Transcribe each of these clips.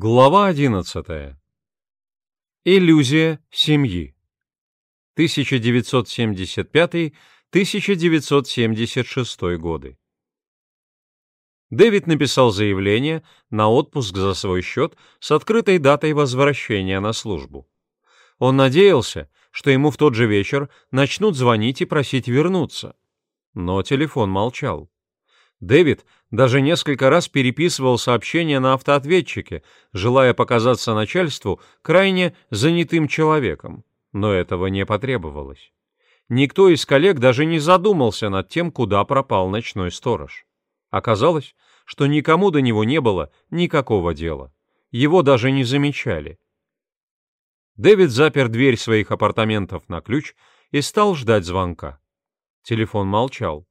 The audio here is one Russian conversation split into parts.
Глава 11. Иллюзия семьи. 1975-1976 годы. Дэвид написал заявление на отпуск за свой счет с открытой датой возвращения на службу. Он надеялся, что ему в тот же вечер начнут звонить и просить вернуться. Но телефон молчал. Дэвид даже несколько раз переписывал сообщения на автоответчике, желая показаться начальству крайне занятым человеком, но этого не потребовалось. Никто из коллег даже не задумался над тем, куда пропал ночной сторож. Оказалось, что никому до него не было никакого дела. Его даже не замечали. Дэвид запер дверь своих апартаментов на ключ и стал ждать звонка. Телефон молчал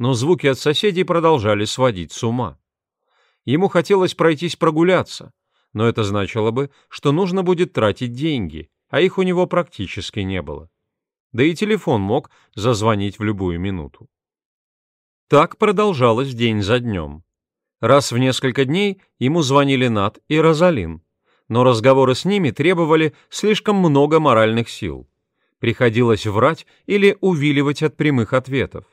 но звуки от соседей продолжали сводить с ума. Ему хотелось пройтись прогуляться, но это значило бы, что нужно будет тратить деньги, а их у него практически не было. Да и телефон мог зазвонить в любую минуту. Так продолжалось день за днем. Раз в несколько дней ему звонили Нат и Розалин, но разговоры с ними требовали слишком много моральных сил. Приходилось врать или увиливать от прямых ответов.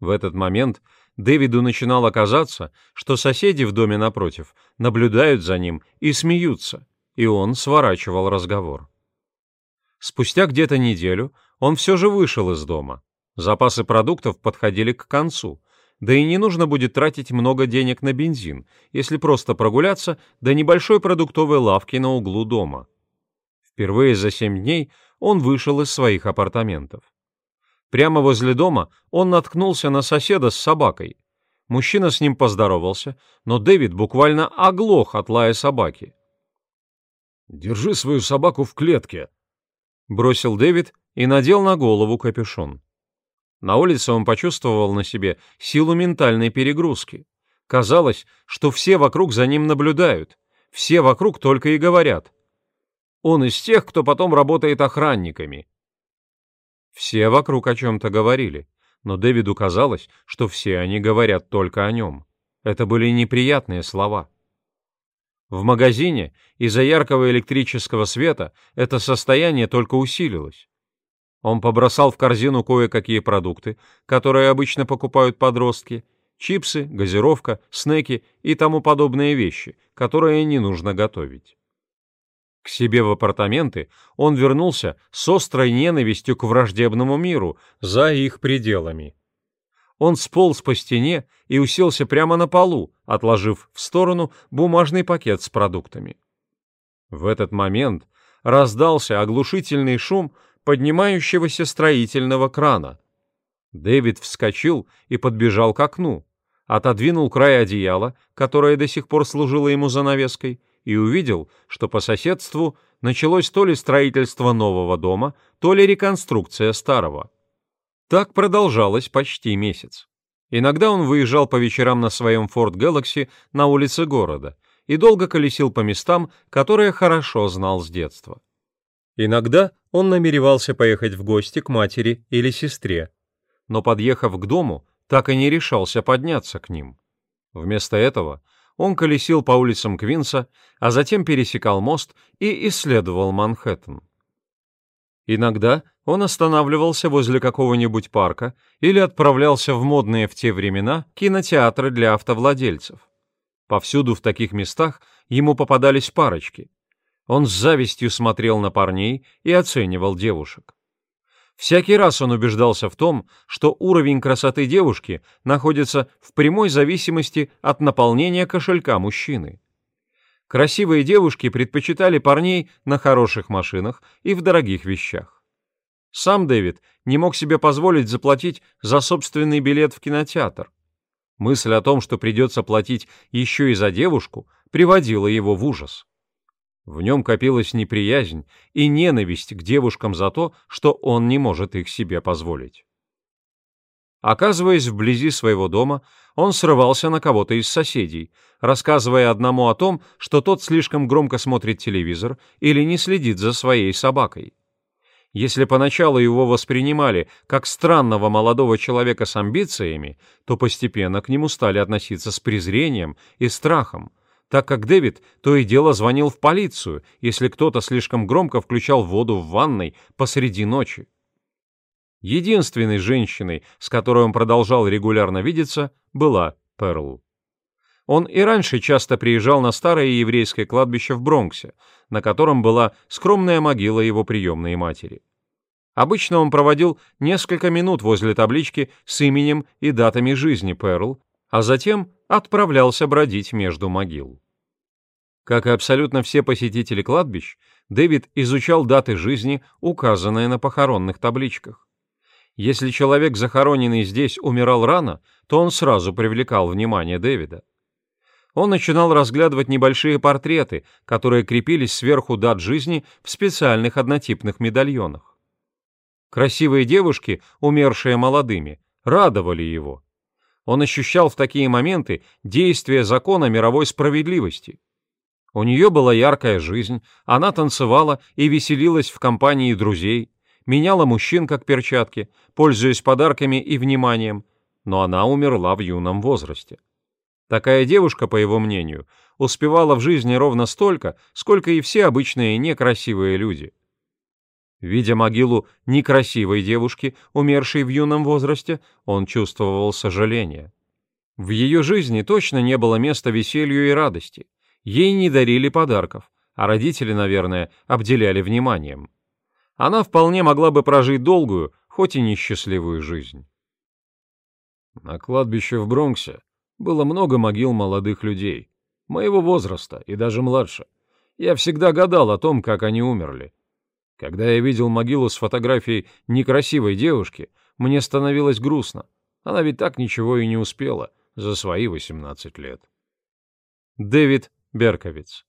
В этот момент Дэвиду начинало казаться, что соседи в доме напротив наблюдают за ним и смеются, и он сворачивал разговор. Спустя где-то неделю он все же вышел из дома. Запасы продуктов подходили к концу, да и не нужно будет тратить много денег на бензин, если просто прогуляться до небольшой продуктовой лавки на углу дома. Впервые за семь дней он вышел из своих апартаментов. Прямо возле дома он наткнулся на соседа с собакой. Мужчина с ним поздоровался, но Дэвид буквально оглох от лая собаки. «Держи свою собаку в клетке», — бросил Дэвид и надел на голову капюшон. На улице он почувствовал на себе силу ментальной перегрузки. Казалось, что все вокруг за ним наблюдают, все вокруг только и говорят. Он из тех, кто потом работает охранниками. Все вокруг о чем-то говорили, но Дэвиду казалось, что все они говорят только о нем. Это были неприятные слова. В магазине из-за яркого электрического света это состояние только усилилось. Он побросал в корзину кое-какие продукты, которые обычно покупают подростки, чипсы, газировка, снеки и тому подобные вещи, которые не нужно готовить. Себе в апартаменты он вернулся с острой ненавистью к враждебному миру за их пределами. Он сполз по стене и уселся прямо на полу, отложив в сторону бумажный пакет с продуктами. В этот момент раздался оглушительный шум поднимающегося строительного крана. Дэвид вскочил и подбежал к окну, отодвинул край одеяла, которое до сих пор служило ему занавеской, и увидел, что по соседству началось то ли строительство нового дома, то ли реконструкция старого. Так продолжалось почти месяц. Иногда он выезжал по вечерам на своем Ford Galaxy на улице города и долго колесил по местам, которые хорошо знал с детства. Иногда он намеревался поехать в гости к матери или сестре, но, подъехав к дому, так и не решался подняться к ним. Вместо этого он колесил по улицам Квинса, а затем пересекал мост и исследовал Манхэттен. Иногда он останавливался возле какого-нибудь парка или отправлялся в модные в те времена кинотеатры для автовладельцев. Повсюду в таких местах ему попадались парочки. Он с завистью смотрел на парней и оценивал девушек. Всякий раз он убеждался в том, что уровень красоты девушки находится в прямой зависимости от наполнения кошелька мужчины. Красивые девушки предпочитали парней на хороших машинах и в дорогих вещах. Сам Дэвид не мог себе позволить заплатить за собственный билет в кинотеатр. Мысль о том, что придется платить еще и за девушку, приводила его в ужас. В нем копилась неприязнь и ненависть к девушкам за то, что он не может их себе позволить. Оказываясь вблизи своего дома, он срывался на кого-то из соседей, рассказывая одному о том, что тот слишком громко смотрит телевизор или не следит за своей собакой. Если поначалу его воспринимали как странного молодого человека с амбициями, то постепенно к нему стали относиться с презрением и страхом, так как Дэвид то и дело звонил в полицию, если кто-то слишком громко включал воду в ванной посреди ночи. Единственной женщиной, с которой он продолжал регулярно видеться, была Перл. Он и раньше часто приезжал на старое еврейское кладбище в Бронксе, на котором была скромная могила его приемной матери. Обычно он проводил несколько минут возле таблички с именем и датами жизни Перл, а затем отправлялся бродить между могил. Как и абсолютно все посетители кладбищ, Дэвид изучал даты жизни, указанные на похоронных табличках. Если человек, захороненный здесь, умирал рано, то он сразу привлекал внимание Дэвида. Он начинал разглядывать небольшие портреты, которые крепились сверху дат жизни в специальных однотипных медальонах. Красивые девушки, умершие молодыми, радовали его. Он ощущал в такие моменты действие закона мировой справедливости. У нее была яркая жизнь, она танцевала и веселилась в компании друзей, меняла мужчин как перчатки, пользуясь подарками и вниманием, но она умерла в юном возрасте. Такая девушка, по его мнению, успевала в жизни ровно столько, сколько и все обычные некрасивые люди. Видя могилу некрасивой девушки, умершей в юном возрасте, он чувствовал сожаление. В ее жизни точно не было места веселью и радости. Ей не дарили подарков, а родители, наверное, обделяли вниманием. Она вполне могла бы прожить долгую, хоть и несчастливую жизнь. На кладбище в Бронксе было много могил молодых людей, моего возраста и даже младше. Я всегда гадал о том, как они умерли. Когда я видел могилу с фотографией некрасивой девушки, мне становилось грустно. Она ведь так ничего и не успела за свои 18 лет. Дэвид Берковиц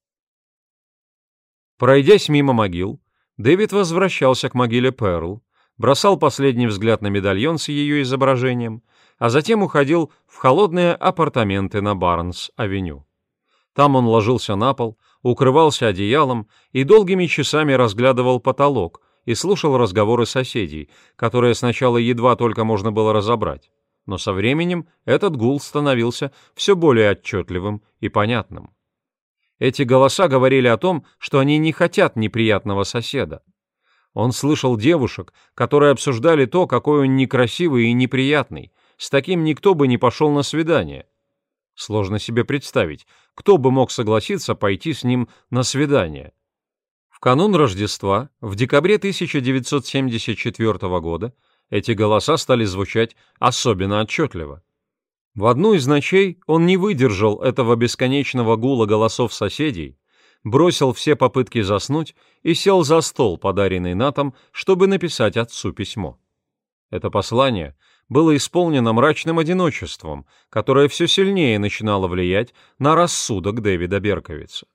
Пройдясь мимо могил, Дэвид возвращался к могиле Перл, бросал последний взгляд на медальон с ее изображением — а затем уходил в холодные апартаменты на Барнс-авеню. Там он ложился на пол, укрывался одеялом и долгими часами разглядывал потолок и слушал разговоры соседей, которые сначала едва только можно было разобрать. Но со временем этот гул становился все более отчетливым и понятным. Эти голоса говорили о том, что они не хотят неприятного соседа. Он слышал девушек, которые обсуждали то, какой он некрасивый и неприятный, с таким никто бы не пошел на свидание. Сложно себе представить, кто бы мог согласиться пойти с ним на свидание. В канун Рождества, в декабре 1974 года, эти голоса стали звучать особенно отчетливо. В одну из ночей он не выдержал этого бесконечного гула голосов соседей, бросил все попытки заснуть и сел за стол, подаренный Натом, чтобы написать отцу письмо. Это послание было исполнено мрачным одиночеством, которое все сильнее начинало влиять на рассудок Дэвида Берковица.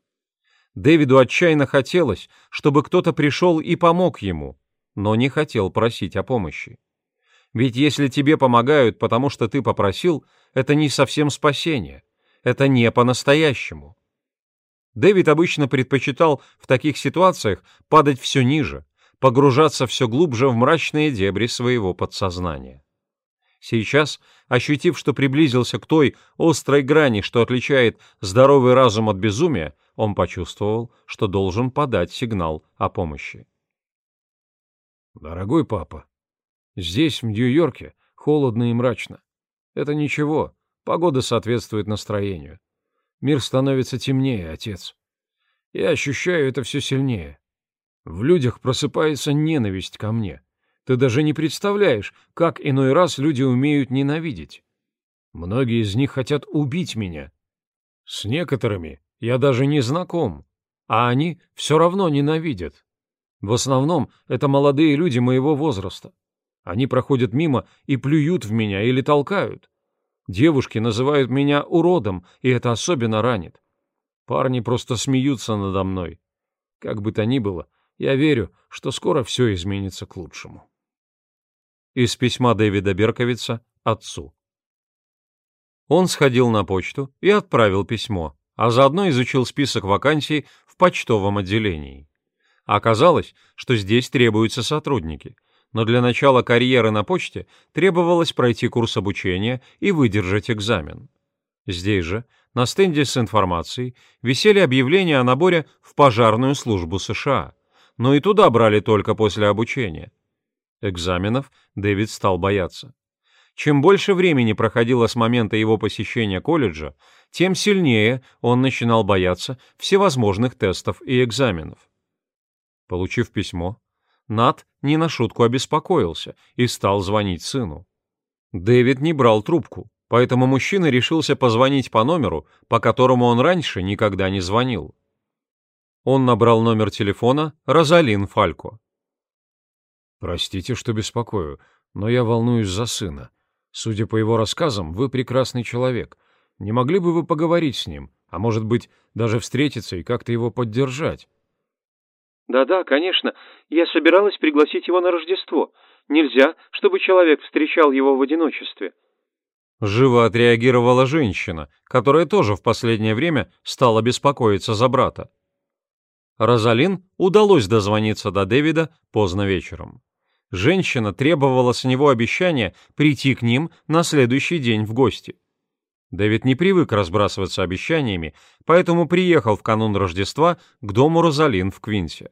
Дэвиду отчаянно хотелось, чтобы кто-то пришел и помог ему, но не хотел просить о помощи. Ведь если тебе помогают, потому что ты попросил, это не совсем спасение, это не по-настоящему. Дэвид обычно предпочитал в таких ситуациях падать все ниже, погружаться все глубже в мрачные дебри своего подсознания. Сейчас, ощутив, что приблизился к той острой грани, что отличает здоровый разум от безумия, он почувствовал, что должен подать сигнал о помощи. «Дорогой папа, здесь, в Нью-Йорке, холодно и мрачно. Это ничего, погода соответствует настроению. Мир становится темнее, отец. Я ощущаю это все сильнее. В людях просыпается ненависть ко мне. Ты даже не представляешь, как иной раз люди умеют ненавидеть. Многие из них хотят убить меня. С некоторыми я даже не знаком, а они все равно ненавидят. В основном это молодые люди моего возраста. Они проходят мимо и плюют в меня или толкают. Девушки называют меня уродом, и это особенно ранит. Парни просто смеются надо мной. Как бы то ни было, я верю, что скоро все изменится к лучшему. Из письма Дэвида Берковица отцу. Он сходил на почту и отправил письмо, а заодно изучил список вакансий в почтовом отделении. Оказалось, что здесь требуются сотрудники, но для начала карьеры на почте требовалось пройти курс обучения и выдержать экзамен. Здесь же, на стенде с информацией висели объявления о наборе в пожарную службу США, но и туда брали только после обучения. Экзаменов Дэвид стал бояться. Чем больше времени проходило с момента его посещения колледжа, тем сильнее он начинал бояться всевозможных тестов и экзаменов. Получив письмо, Нат не на шутку обеспокоился и стал звонить сыну. Дэвид не брал трубку, поэтому мужчина решился позвонить по номеру, по которому он раньше никогда не звонил. Он набрал номер телефона Розалин Фалько. «Простите, что беспокою, но я волнуюсь за сына. Судя по его рассказам, вы прекрасный человек. Не могли бы вы поговорить с ним, а может быть, даже встретиться и как-то его поддержать?» «Да-да, конечно. Я собиралась пригласить его на Рождество. Нельзя, чтобы человек встречал его в одиночестве». Живо отреагировала женщина, которая тоже в последнее время стала беспокоиться за брата. Розалин удалось дозвониться до Дэвида поздно вечером. Женщина требовала с него обещания прийти к ним на следующий день в гости. Дэвид не привык разбрасываться обещаниями, поэтому приехал в канун Рождества к дому Розалин в Квинсе.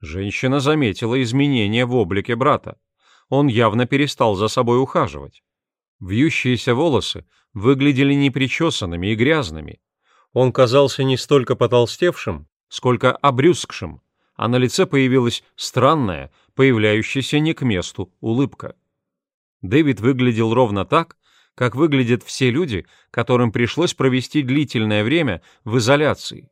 Женщина заметила изменения в облике брата. Он явно перестал за собой ухаживать. Вьющиеся волосы выглядели непричесанными и грязными. Он казался не столько потолстевшим, сколько обрюзгшим, а на лице появилась странная, появляющаяся не к месту улыбка. Дэвид выглядел ровно так, как выглядят все люди, которым пришлось провести длительное время в изоляции.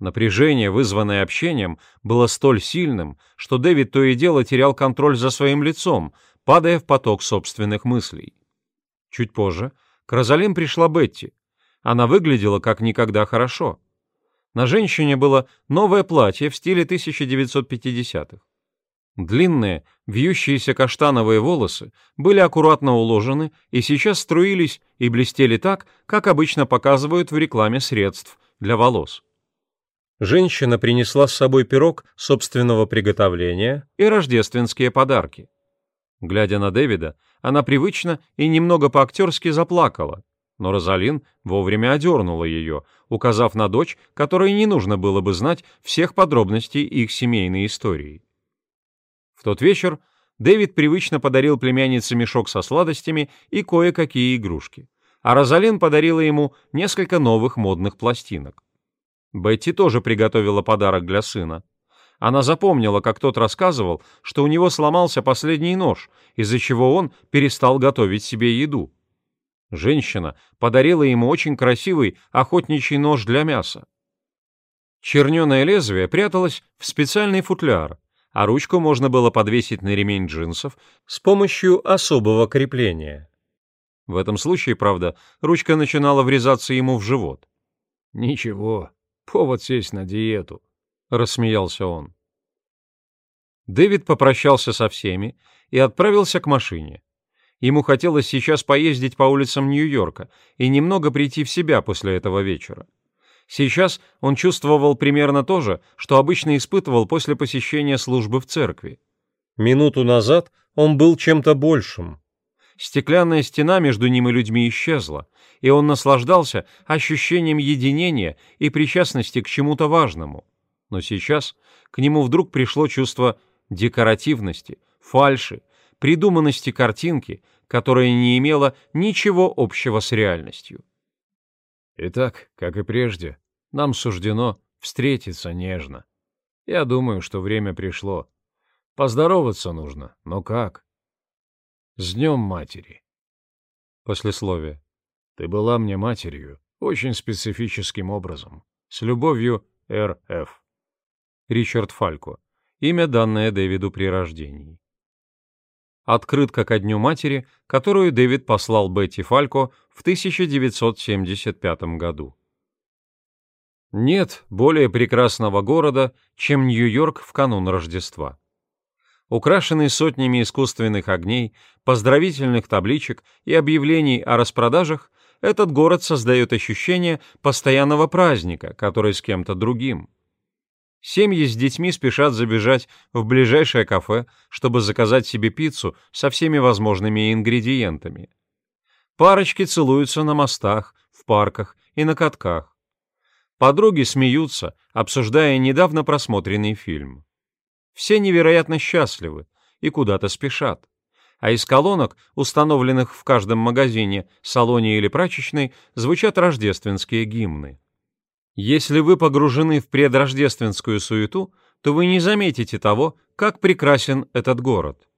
Напряжение, вызванное общением, было столь сильным, что Дэвид то и дело терял контроль за своим лицом, падая в поток собственных мыслей. Чуть позже к Розалин пришла Бетти. Она выглядела как никогда хорошо. На женщине было новое платье в стиле 1950-х. Длинные, вьющиеся каштановые волосы были аккуратно уложены и сейчас струились и блестели так, как обычно показывают в рекламе средств для волос. Женщина принесла с собой пирог собственного приготовления и рождественские подарки. Глядя на Дэвида, она привычно и немного по-актерски заплакала, но Розалин вовремя одернула ее, указав на дочь, которой не нужно было бы знать всех подробностей их семейной истории. В тот вечер Дэвид привычно подарил племяннице мешок со сладостями и кое-какие игрушки, а Розалин подарила ему несколько новых модных пластинок. Бетти тоже приготовила подарок для сына. Она запомнила, как тот рассказывал, что у него сломался последний нож, из-за чего он перестал готовить себе еду. Женщина подарила ему очень красивый охотничий нож для мяса. Черненое лезвие пряталось в специальный футляр, а ручку можно было подвесить на ремень джинсов с помощью особого крепления. В этом случае, правда, ручка начинала врезаться ему в живот. «Ничего, Повод сесть на диету, рассмеялся он. Дэвид попрощался со всеми и отправился к машине. Ему хотелось сейчас поездить по улицам Нью-Йорка и немного прийти в себя после этого вечера. Сейчас он чувствовал примерно то же, что обычно испытывал после посещения службы в церкви. Минуту назад он был чем-то большим. Стеклянная стена между ним и людьми исчезла, и он наслаждался ощущением единения и причастности к чему-то важному. Но сейчас к нему вдруг пришло чувство декоративности, фальши, придуманности картинки, которая не имела ничего общего с реальностью. Итак, как и прежде, нам суждено встретиться нежно. Я думаю, что время пришло. Поздороваться нужно, но как? С днем матери. Послесловие. Ты была мне матерью, очень специфическим образом. С любовью, Р.Ф. Ричард Фалько. Имя, данное Дэвиду при рождении. Открытка ко Дню матери, которую Дэвид послал Бетти Фалько в 1975 году. Нет более прекрасного города, чем Нью-Йорк в канун Рождества. Украшенный сотнями искусственных огней, поздравительных табличек и объявлений о распродажах, этот город создает ощущение постоянного праздника, который с кем-то другим. Семьи с детьми спешат забежать в ближайшее кафе, чтобы заказать себе пиццу со всеми возможными ингредиентами. Парочки целуются на мостах, в парках и на катках. Подруги смеются, обсуждая недавно просмотренный фильм. Все невероятно счастливы и куда-то спешат. А из колонок, установленных в каждом магазине, салоне или прачечной, звучат рождественские гимны. Если вы погружены в предрождественскую суету, то вы не заметите того, как прекрасен этот город.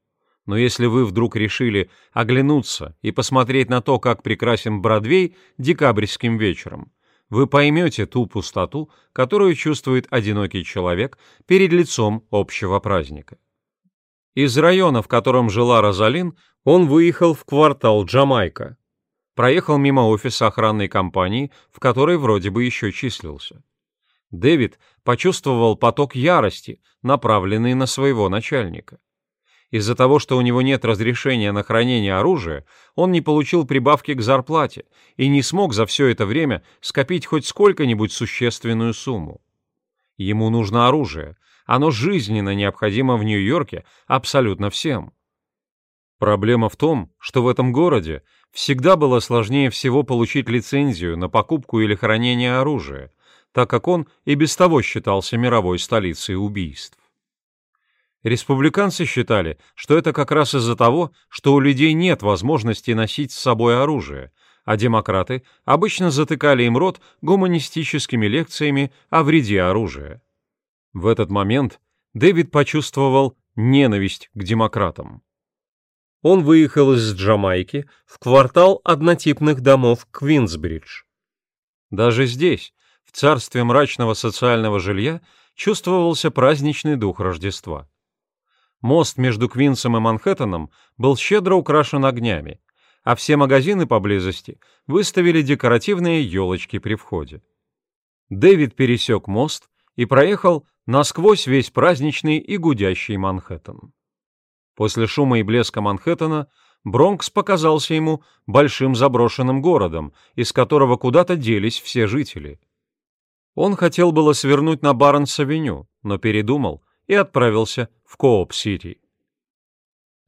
Но если вы вдруг решили оглянуться и посмотреть на то, как прекрасен Бродвей декабрьским вечером, вы поймете ту пустоту, которую чувствует одинокий человек перед лицом общего праздника. Из района, в котором жила Розалин, он выехал в квартал Джамайка. Проехал мимо офиса охранной компании, в которой вроде бы еще числился. Дэвид почувствовал поток ярости, направленный на своего начальника. Из-за того, что у него нет разрешения на хранение оружия, он не получил прибавки к зарплате и не смог за все это время скопить хоть сколько-нибудь существенную сумму. Ему нужно оружие, оно жизненно необходимо в Нью-Йорке абсолютно всем. Проблема в том, что в этом городе всегда было сложнее всего получить лицензию на покупку или хранение оружия, так как он и без того считался мировой столицей убийств. Республиканцы считали, что это как раз из-за того, что у людей нет возможности носить с собой оружие, а демократы обычно затыкали им рот гуманистическими лекциями о вреде оружия. В этот момент Дэвид почувствовал ненависть к демократам. Он выехал из Джамайки в квартал однотипных домов Квинсбридж. Даже здесь, в царстве мрачного социального жилья, чувствовался праздничный дух Рождества. Мост между Квинсом и Манхэттеном был щедро украшен огнями, а все магазины поблизости выставили декоративные елочки при входе. Дэвид пересек мост и проехал насквозь весь праздничный и гудящий Манхэттен. После шума и блеска Манхэттена Бронкс показался ему большим заброшенным городом, из которого куда-то делись все жители. Он хотел было свернуть на Барнс-авеню, но передумал и отправился в Кооп-Сити.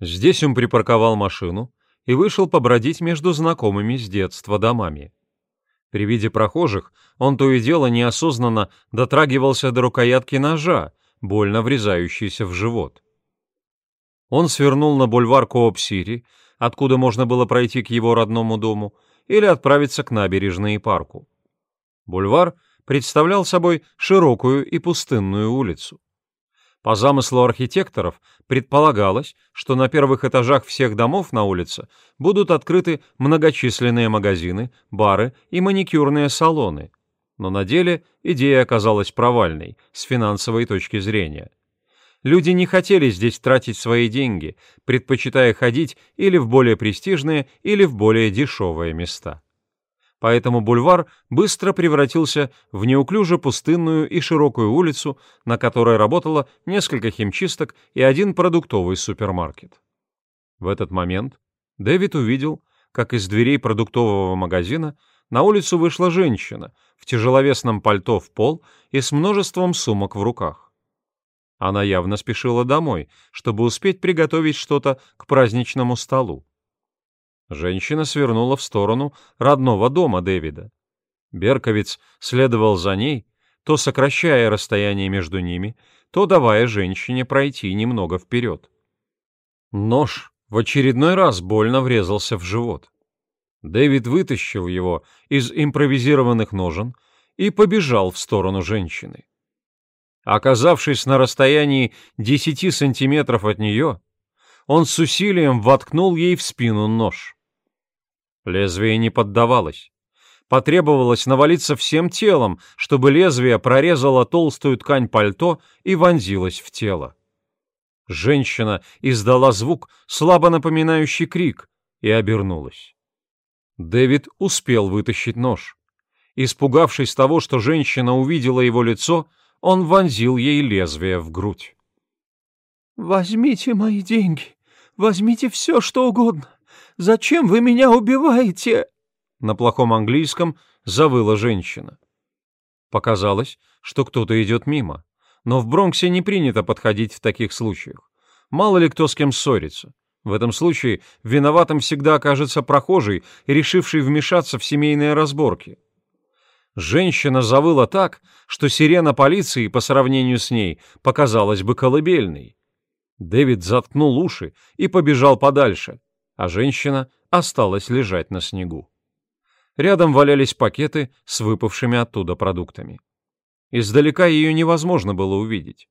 Здесь он припарковал машину и вышел побродить между знакомыми с детства домами. При виде прохожих он то и дело неосознанно дотрагивался до рукоятки ножа, больно врезающейся в живот. Он свернул на бульвар Кооп-Сити, откуда можно было пройти к его родному дому, или отправиться к набережной и парку. Бульвар представлял собой широкую и пустынную улицу. По замыслу архитекторов предполагалось, что на первых этажах всех домов на улице будут открыты многочисленные магазины, бары и маникюрные салоны. Но на деле идея оказалась провальной с финансовой точки зрения. Люди не хотели здесь тратить свои деньги, предпочитая ходить или в более престижные, или в более дешевые места поэтому бульвар быстро превратился в неуклюже пустынную и широкую улицу, на которой работало несколько химчисток и один продуктовый супермаркет. В этот момент Дэвид увидел, как из дверей продуктового магазина на улицу вышла женщина в тяжеловесном пальто в пол и с множеством сумок в руках. Она явно спешила домой, чтобы успеть приготовить что-то к праздничному столу. Женщина свернула в сторону родного дома Дэвида. Берковиц следовал за ней, то сокращая расстояние между ними, то давая женщине пройти немного вперед. Нож в очередной раз больно врезался в живот. Дэвид вытащил его из импровизированных ножен и побежал в сторону женщины. Оказавшись на расстоянии десяти сантиметров от нее, он с усилием воткнул ей в спину нож. Лезвие не поддавалось. Потребовалось навалиться всем телом, чтобы лезвие прорезало толстую ткань пальто и вонзилось в тело. Женщина издала звук, слабо напоминающий крик, и обернулась. Дэвид успел вытащить нож. Испугавшись того, что женщина увидела его лицо, он вонзил ей лезвие в грудь. «Возьмите мои деньги, возьмите все, что угодно. Зачем вы меня убиваете?» На плохом английском завыла женщина. Показалось, что кто-то идет мимо, но в Бронксе не принято подходить в таких случаях. Мало ли кто с кем ссорится. В этом случае виноватым всегда окажется прохожий, решивший вмешаться в семейные разборки. Женщина завыла так, что сирена полиции по сравнению с ней показалась бы колыбельной. Дэвид заткнул уши и побежал подальше, а женщина осталась лежать на снегу. Рядом валялись пакеты с выпавшими оттуда продуктами. Издалека ее невозможно было увидеть.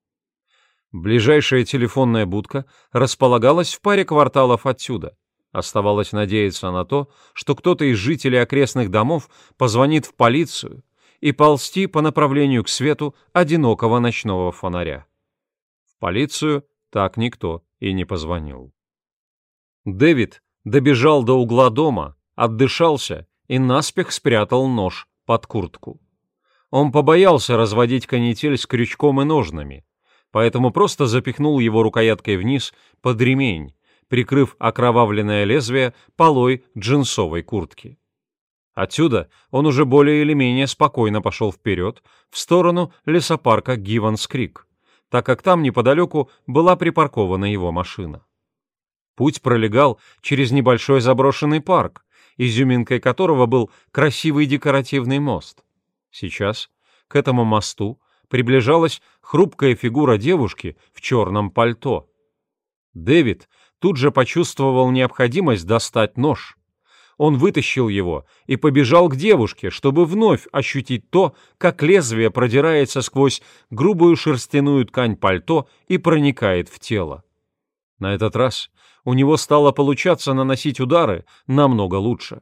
Ближайшая телефонная будка располагалась в паре кварталов отсюда. Оставалось надеяться на то, что кто-то из жителей окрестных домов позвонит в полицию и ползти по направлению к свету одинокого ночного фонаря. В полицию так никто и не позвонил. Дэвид добежал до угла дома, отдышался и наспех спрятал нож под куртку. Он побоялся разводить канитель с крючком и ножнами, поэтому просто запихнул его рукояткой вниз под ремень, прикрыв окровавленное лезвие полой джинсовой куртки. Отсюда он уже более или менее спокойно пошел вперед в сторону лесопарка Гиванс-Крик, так как там неподалеку была припаркована его машина. Путь пролегал через небольшой заброшенный парк, изюминкой которого был красивый декоративный мост. Сейчас к этому мосту приближалась хрупкая фигура девушки в черном пальто. Дэвид тут же почувствовал необходимость достать нож. Он вытащил его и побежал к девушке, чтобы вновь ощутить то, как лезвие продирается сквозь грубую шерстяную ткань пальто и проникает в тело. На этот раз у него стало получаться наносить удары намного лучше.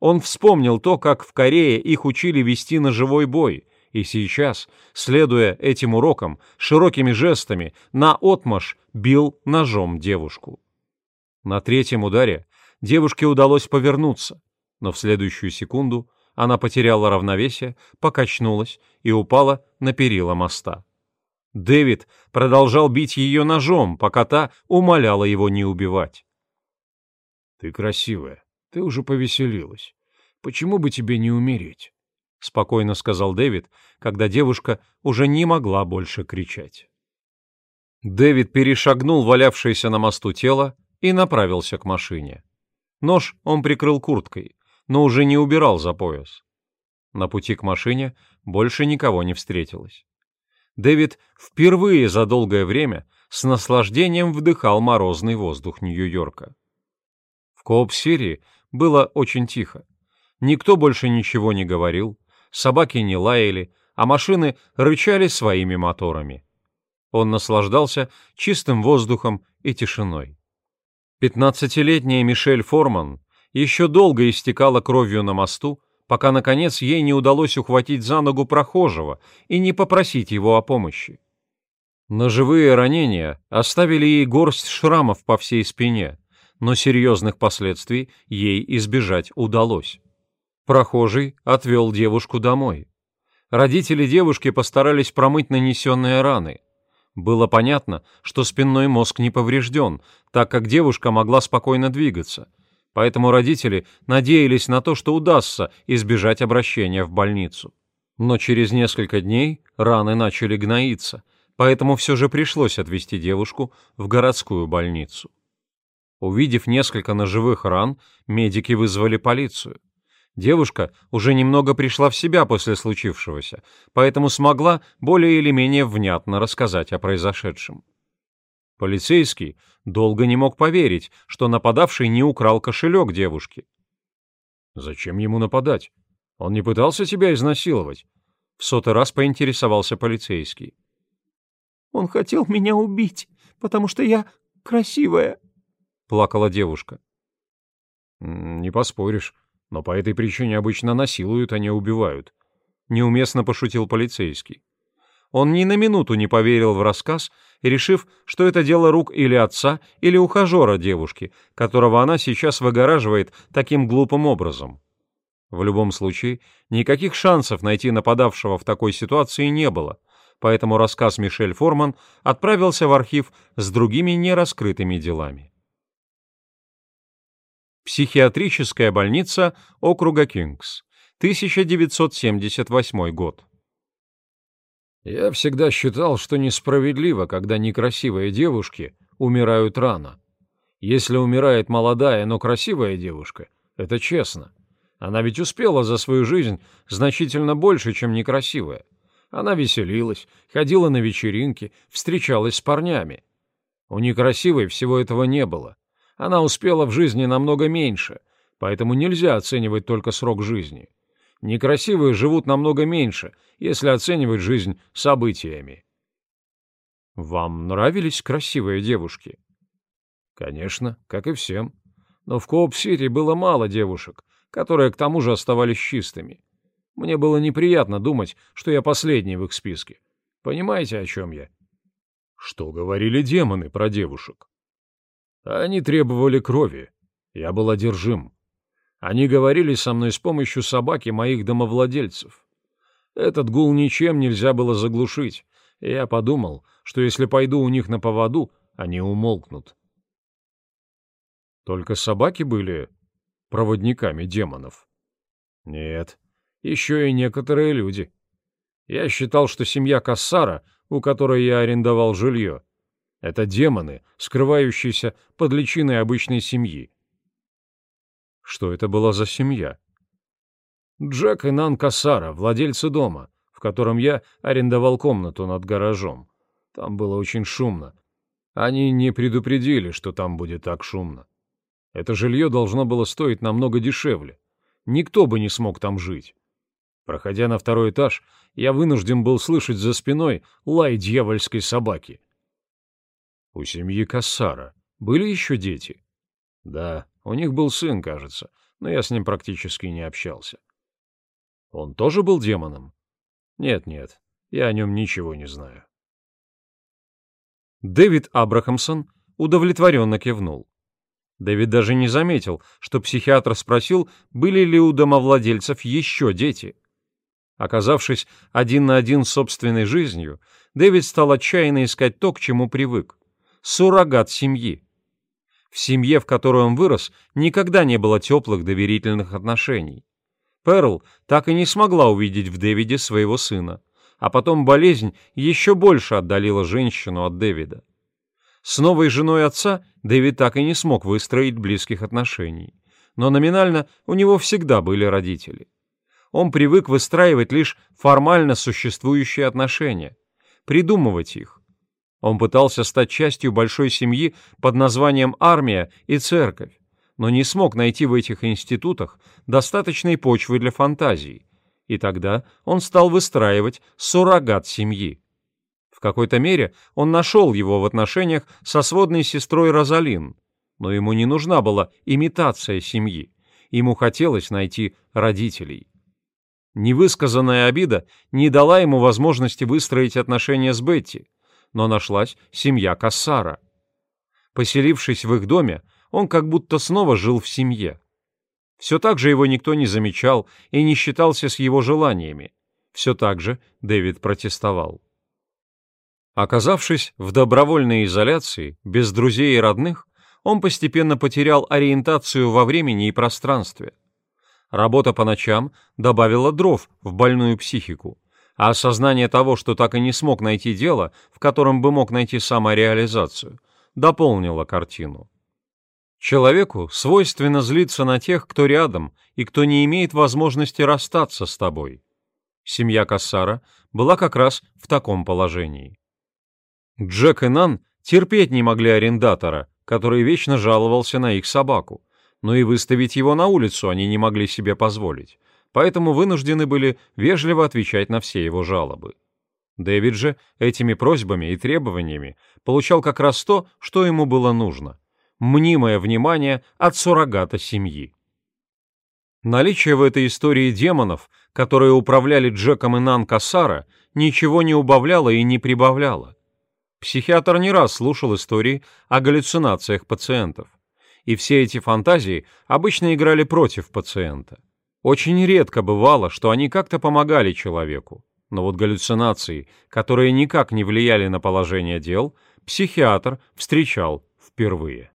Он вспомнил то, как в Корее их учили вести на живой бой, и сейчас, следуя этим урокам, широкими жестами, на отмаш бил ножом девушку. На третьем ударе девушке удалось повернуться, но в следующую секунду она потеряла равновесие, покачнулась и упала на перила моста. Дэвид продолжал бить ее ножом, пока та умоляла его не убивать. «Ты красивая, ты уже повеселилась. Почему бы тебе не умереть?» — спокойно сказал Дэвид, когда девушка уже не могла больше кричать. Дэвид перешагнул валявшееся на мосту тело и направился к машине. Нож он прикрыл курткой, но уже не убирал за пояс. На пути к машине больше никого не встретилось. Дэвид впервые за долгое время с наслаждением вдыхал морозный воздух Нью-Йорка. В Кооп-Сирии было очень тихо. Никто больше ничего не говорил, собаки не лаяли, а машины рычали своими моторами. Он наслаждался чистым воздухом и тишиной. Пятнадцатилетняя Мишель Форман еще долго истекала кровью на мосту, пока, наконец, ей не удалось ухватить за ногу прохожего и не попросить его о помощи. Ножевые ранения оставили ей горсть шрамов по всей спине, но серьезных последствий ей избежать удалось. Прохожий отвел девушку домой. Родители девушки постарались промыть нанесенные раны. Было понятно, что спинной мозг не поврежден, так как девушка могла спокойно двигаться. Поэтому родители надеялись на то, что удастся избежать обращения в больницу. Но через несколько дней раны начали гноиться, поэтому все же пришлось отвезти девушку в городскую больницу. Увидев несколько ножевых ран, медики вызвали полицию. Девушка уже немного пришла в себя после случившегося, поэтому смогла более или менее внятно рассказать о произошедшем. Полицейский долго не мог поверить, что нападавший не украл кошелек девушки. «Зачем ему нападать? Он не пытался тебя изнасиловать?» В сотый раз поинтересовался полицейский. «Он хотел меня убить, потому что я красивая», — плакала девушка. «Не поспоришь. Но по этой причине обычно насилуют, а не убивают. Неуместно пошутил полицейский. Он ни на минуту не поверил в рассказ, решив, что это дело рук или отца, или ухажера девушки, которого она сейчас выгораживает таким глупым образом. В любом случае, никаких шансов найти нападавшего в такой ситуации не было, поэтому рассказ Мишель Форман отправился в архив с другими нераскрытыми делами. Психиатрическая больница округа Кингс. 1978 год. Я всегда считал, что несправедливо, когда некрасивые девушки умирают рано. Если умирает молодая, но красивая девушка, это честно. Она ведь успела за свою жизнь значительно больше, чем некрасивая. Она веселилась, ходила на вечеринки, встречалась с парнями. У некрасивой всего этого не было. Она успела в жизни намного меньше, поэтому нельзя оценивать только срок жизни. Некрасивые живут намного меньше, если оценивать жизнь событиями. Вам нравились красивые девушки? Конечно, как и всем. Но в Кооп-Сити было мало девушек, которые к тому же оставались чистыми. Мне было неприятно думать, что я последний в их списке. Понимаете, о чем я? Что говорили демоны про девушек? Они требовали крови. Я был одержим. Они говорили со мной с помощью собаки моих домовладельцев. Этот гул ничем нельзя было заглушить, и я подумал, что если пойду у них на поводу, они умолкнут. Только собаки были проводниками демонов? Нет, еще и некоторые люди. Я считал, что семья Кассара, у которой я арендовал жилье, это демоны, скрывающиеся под личиной обычной семьи. Что это была за семья? Джек и Нан Кассара, владельцы дома, в котором я арендовал комнату над гаражом. Там было очень шумно. Они не предупредили, что там будет так шумно. Это жилье должно было стоить намного дешевле. Никто бы не смог там жить. Проходя на второй этаж, я вынужден был слышать за спиной лай дьявольской собаки. У семьи Кассара были еще дети? Да, у них был сын, кажется, но я с ним практически не общался. Он тоже был демоном? Нет-нет, я о нем ничего не знаю. Дэвид Абрахамсон удовлетворенно кивнул. Дэвид даже не заметил, что психиатр спросил, были ли у домовладельцев еще дети. Оказавшись один на один с собственной жизнью, Дэвид стал отчаянно искать то, к чему привык — суррогат семьи. В семье, в которой он вырос, никогда не было теплых доверительных отношений. Перл так и не смогла увидеть в Дэвиде своего сына, а потом болезнь еще больше отдалила женщину от Дэвида. С новой женой отца Дэвид так и не смог выстроить близких отношений, но номинально у него всегда были родители. Он привык выстраивать лишь формально существующие отношения, придумывать их. Он пытался стать частью большой семьи под названием армия и церковь, но не смог найти в этих институтах достаточной почвы для фантазии, и тогда он стал выстраивать суррогат семьи. В какой-то мере он нашел его в отношениях со сводной сестрой Розалин, но ему не нужна была имитация семьи, ему хотелось найти родителей. Невысказанная обида не дала ему возможности выстроить отношения с Бетти, но нашлась семья Кассара. Поселившись в их доме, он как будто снова жил в семье. Все так же его никто не замечал и не считался с его желаниями. Все так же Дэвид протестовал. Оказавшись в добровольной изоляции, без друзей и родных, он постепенно потерял ориентацию во времени и пространстве. Работа по ночам добавила дров в больную психику, а осознание того, что так и не смог найти дело, в котором бы мог найти самореализацию, дополнило картину. Человеку свойственно злиться на тех, кто рядом и кто не имеет возможности расстаться с тобой. Семья Кассара была как раз в таком положении. Джек и Нан терпеть не могли арендатора, который вечно жаловался на их собаку, но и выставить его на улицу они не могли себе позволить, поэтому вынуждены были вежливо отвечать на все его жалобы. Дэвид же этими просьбами и требованиями получал как раз то, что ему было нужно — мнимое внимание от суррогата семьи. Наличие в этой истории демонов, которые управляли Джеком и Нан Кассара, ничего не убавляло и не прибавляло. Психиатр не раз слушал истории о галлюцинациях пациентов, и все эти фантазии обычно играли против пациента. Очень редко бывало, что они как-то помогали человеку, но вот галлюцинации, которые никак не влияли на положение дел, психиатр встречал впервые.